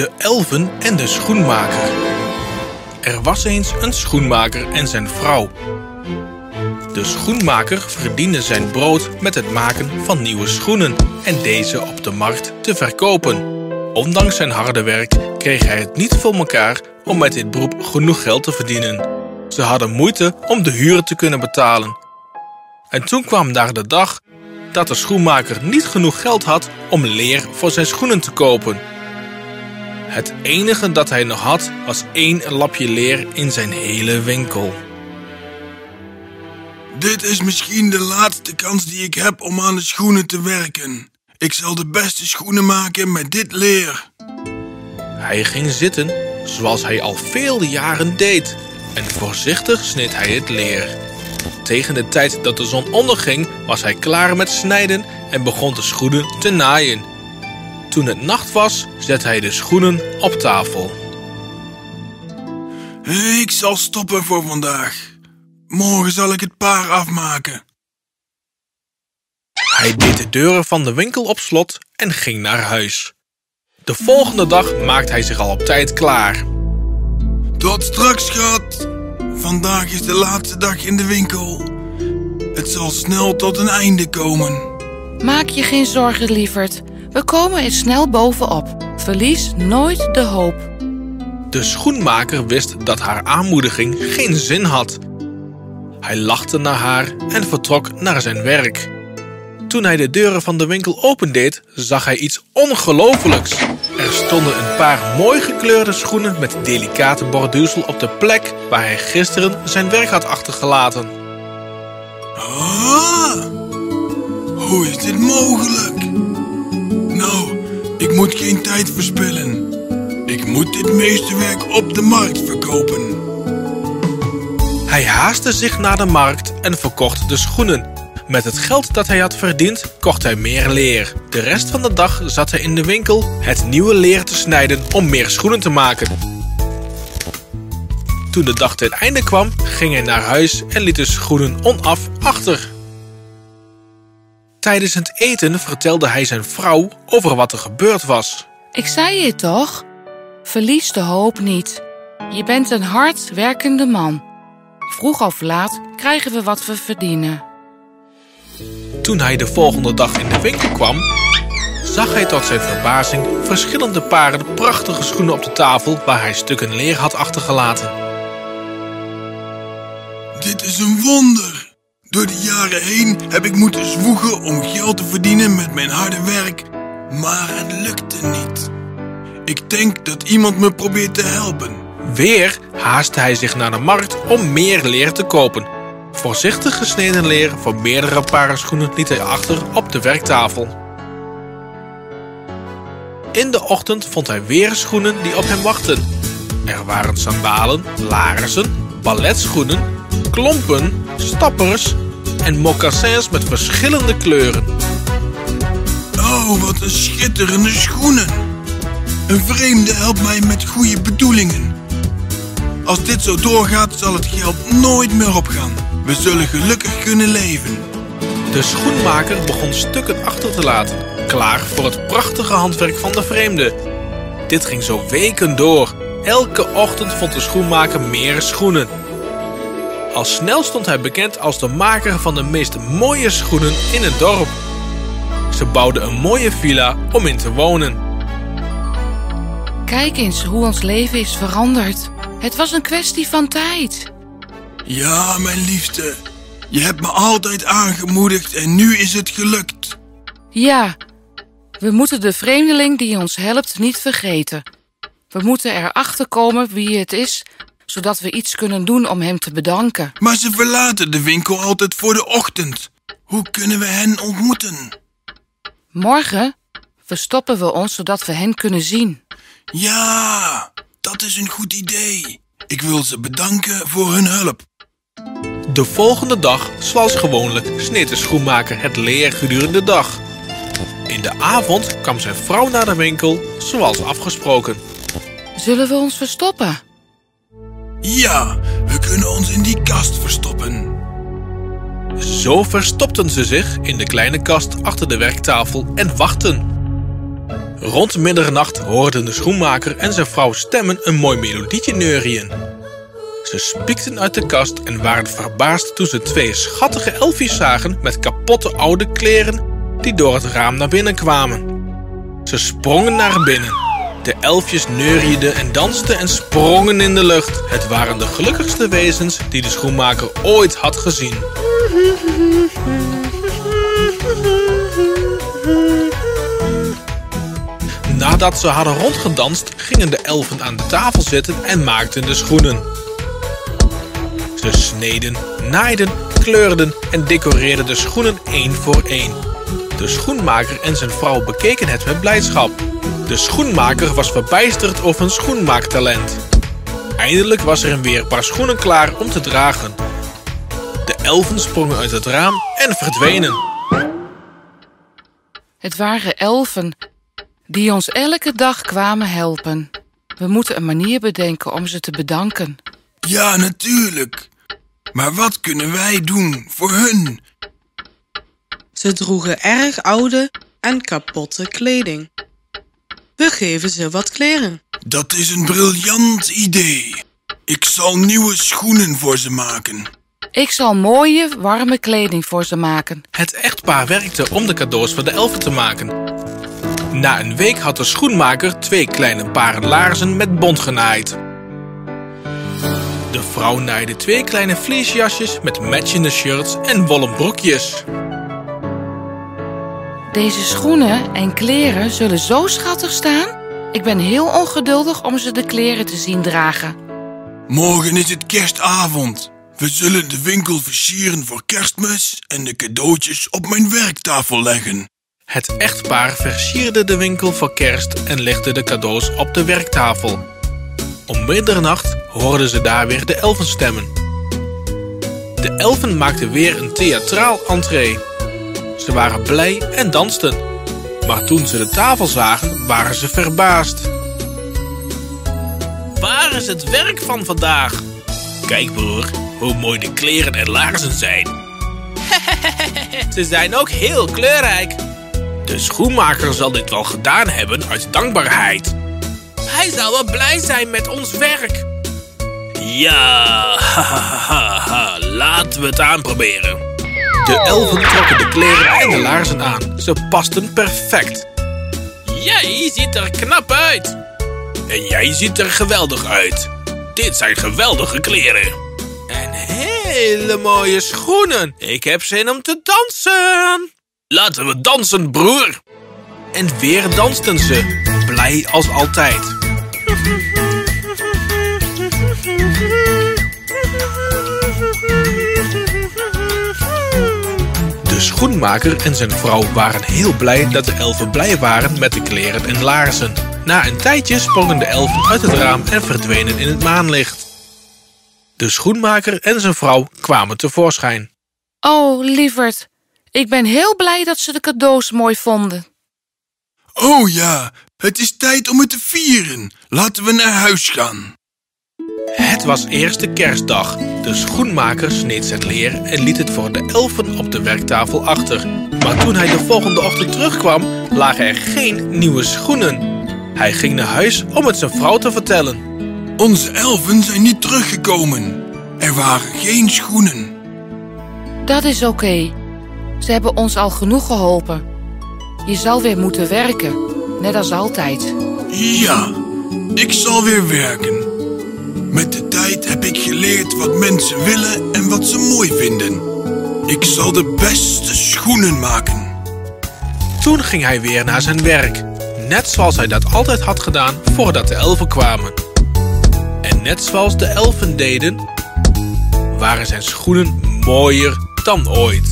De elfen en de schoenmaker. Er was eens een schoenmaker en zijn vrouw. De schoenmaker verdiende zijn brood met het maken van nieuwe schoenen en deze op de markt te verkopen. Ondanks zijn harde werk kreeg hij het niet voor elkaar om met dit beroep genoeg geld te verdienen. Ze hadden moeite om de huren te kunnen betalen. En toen kwam daar de dag dat de schoenmaker niet genoeg geld had om leer voor zijn schoenen te kopen. Het enige dat hij nog had was één lapje leer in zijn hele winkel. Dit is misschien de laatste kans die ik heb om aan de schoenen te werken. Ik zal de beste schoenen maken met dit leer. Hij ging zitten zoals hij al vele jaren deed en voorzichtig sneed hij het leer. Tegen de tijd dat de zon onderging was hij klaar met snijden en begon de schoenen te naaien. Toen het nacht was, zette hij de schoenen op tafel. Ik zal stoppen voor vandaag. Morgen zal ik het paar afmaken. Hij deed de deuren van de winkel op slot en ging naar huis. De volgende dag maakte hij zich al op tijd klaar. Tot straks, schat. Vandaag is de laatste dag in de winkel. Het zal snel tot een einde komen. Maak je geen zorgen, lieverd. We komen er snel bovenop. Verlies nooit de hoop. De schoenmaker wist dat haar aanmoediging geen zin had. Hij lachte naar haar en vertrok naar zijn werk. Toen hij de deuren van de winkel opendeed, zag hij iets ongelofelijks. Er stonden een paar mooi gekleurde schoenen met delicate borduursel op de plek waar hij gisteren zijn werk had achtergelaten. Ah, hoe is dit mogelijk? Nou, ik moet geen tijd verspillen. Ik moet dit meesterwerk op de markt verkopen. Hij haastte zich naar de markt en verkocht de schoenen. Met het geld dat hij had verdiend, kocht hij meer leer. De rest van de dag zat hij in de winkel het nieuwe leer te snijden om meer schoenen te maken. Toen de dag ten einde kwam, ging hij naar huis en liet de schoenen onaf achter. Tijdens het eten vertelde hij zijn vrouw over wat er gebeurd was. Ik zei je toch? Verlies de hoop niet. Je bent een hard werkende man. Vroeg of laat krijgen we wat we verdienen. Toen hij de volgende dag in de winkel kwam, zag hij tot zijn verbazing verschillende paren prachtige schoenen op de tafel waar hij stukken leer had achtergelaten. Dit is een wonder. Door de jaren heen heb ik moeten zwoegen om geld te verdienen met mijn harde werk, maar het lukte niet. Ik denk dat iemand me probeert te helpen. Weer haastte hij zich naar de markt om meer leer te kopen. Voorzichtig gesneden leer voor meerdere paren schoenen liet hij achter op de werktafel. In de ochtend vond hij weer schoenen die op hem wachten. Er waren sandalen, laarzen, balletschoenen, klompen, stappers en mocassins met verschillende kleuren. Oh, wat een schitterende schoenen. Een vreemde helpt mij met goede bedoelingen. Als dit zo doorgaat, zal het geld nooit meer opgaan. We zullen gelukkig kunnen leven. De schoenmaker begon stukken achter te laten, klaar voor het prachtige handwerk van de vreemde. Dit ging zo weken door. Elke ochtend vond de schoenmaker meer schoenen. Al snel stond hij bekend als de maker van de meest mooie schoenen in het dorp. Ze bouwden een mooie villa om in te wonen. Kijk eens hoe ons leven is veranderd. Het was een kwestie van tijd. Ja, mijn liefste. Je hebt me altijd aangemoedigd en nu is het gelukt. Ja, we moeten de vreemdeling die ons helpt niet vergeten. We moeten erachter komen wie het is, zodat we iets kunnen doen om hem te bedanken. Maar ze verlaten de winkel altijd voor de ochtend. Hoe kunnen we hen ontmoeten? Morgen verstoppen we ons zodat we hen kunnen zien. Ja, dat is een goed idee. Ik wil ze bedanken voor hun hulp. De volgende dag, zoals gewoonlijk, sneed de schoenmaker het leer gedurende de dag. In de avond kwam zijn vrouw naar de winkel, zoals afgesproken. Zullen we ons verstoppen? Ja, we kunnen ons in die kast verstoppen. Zo verstopten ze zich in de kleine kast achter de werktafel en wachten. Rond middernacht hoorden de schoenmaker en zijn vrouw stemmen een mooi melodietje neurien. Ze spiekten uit de kast en waren verbaasd toen ze twee schattige elfjes zagen met kapotte oude kleren die door het raam naar binnen kwamen. Ze sprongen naar binnen. De elfjes neurieden en dansten en sprongen in de lucht. Het waren de gelukkigste wezens die de schoenmaker ooit had gezien. Nadat ze hadden rondgedanst, gingen de elfen aan de tafel zitten en maakten de schoenen. Ze sneden, naaiden, kleurden en decoreerden de schoenen één voor één. De schoenmaker en zijn vrouw bekeken het met blijdschap. De schoenmaker was verbijsterd over een schoenmaaktalent. Eindelijk was er een weer paar schoenen klaar om te dragen. De elfen sprongen uit het raam en verdwenen. Het waren elfen die ons elke dag kwamen helpen. We moeten een manier bedenken om ze te bedanken. Ja, natuurlijk. Maar wat kunnen wij doen voor hun? Ze droegen erg oude en kapotte kleding. We geven ze wat kleren. Dat is een briljant idee. Ik zal nieuwe schoenen voor ze maken. Ik zal mooie, warme kleding voor ze maken. Het echtpaar werkte om de cadeaus voor de elfen te maken. Na een week had de schoenmaker twee kleine paren laarzen met bont genaaid. De vrouw naaide twee kleine vleesjasjes met matchende shirts en wollen broekjes. Deze schoenen en kleren zullen zo schattig staan. Ik ben heel ongeduldig om ze de kleren te zien dragen. Morgen is het kerstavond. We zullen de winkel versieren voor kerstmis en de cadeautjes op mijn werktafel leggen. Het echtpaar versierde de winkel voor kerst en legde de cadeaus op de werktafel. Om middernacht hoorden ze daar weer de elfen stemmen. De elfen maakten weer een theatraal entree. Ze waren blij en dansten. Maar toen ze de tafel zagen, waren ze verbaasd. Waar is het werk van vandaag? Kijk broer, hoe mooi de kleren en laarzen zijn. ze zijn ook heel kleurrijk. De schoenmaker zal dit wel gedaan hebben uit dankbaarheid. Hij zal wel blij zijn met ons werk. Ja, laten we het aanproberen. De elfen trokken de kleren en de laarzen aan. Ze pasten perfect. Jij ziet er knap uit. En jij ziet er geweldig uit. Dit zijn geweldige kleren. En hele mooie schoenen. Ik heb zin om te dansen. Laten we dansen, broer. En weer dansten ze, blij als altijd. Schoenmaker en zijn vrouw waren heel blij dat de elfen blij waren met de kleren en laarzen. Na een tijdje sprongen de elfen uit het raam en verdwenen in het maanlicht. De schoenmaker en zijn vrouw kwamen tevoorschijn. Oh, lieverd, ik ben heel blij dat ze de cadeaus mooi vonden. Oh ja, het is tijd om het te vieren. Laten we naar huis gaan. Het was eerste kerstdag. De schoenmaker sneed zijn leer en liet het voor de elfen op de werktafel achter. Maar toen hij de volgende ochtend terugkwam, lagen er geen nieuwe schoenen. Hij ging naar huis om het zijn vrouw te vertellen. Onze elfen zijn niet teruggekomen. Er waren geen schoenen. Dat is oké. Ze hebben ons al genoeg geholpen. Je zal weer moeten werken, net als altijd. Ja, ik zal weer werken. Geleerd wat mensen willen en wat ze mooi vinden. Ik zal de beste schoenen maken. Toen ging hij weer naar zijn werk. Net zoals hij dat altijd had gedaan voordat de elfen kwamen. En net zoals de elfen deden, waren zijn schoenen mooier dan ooit.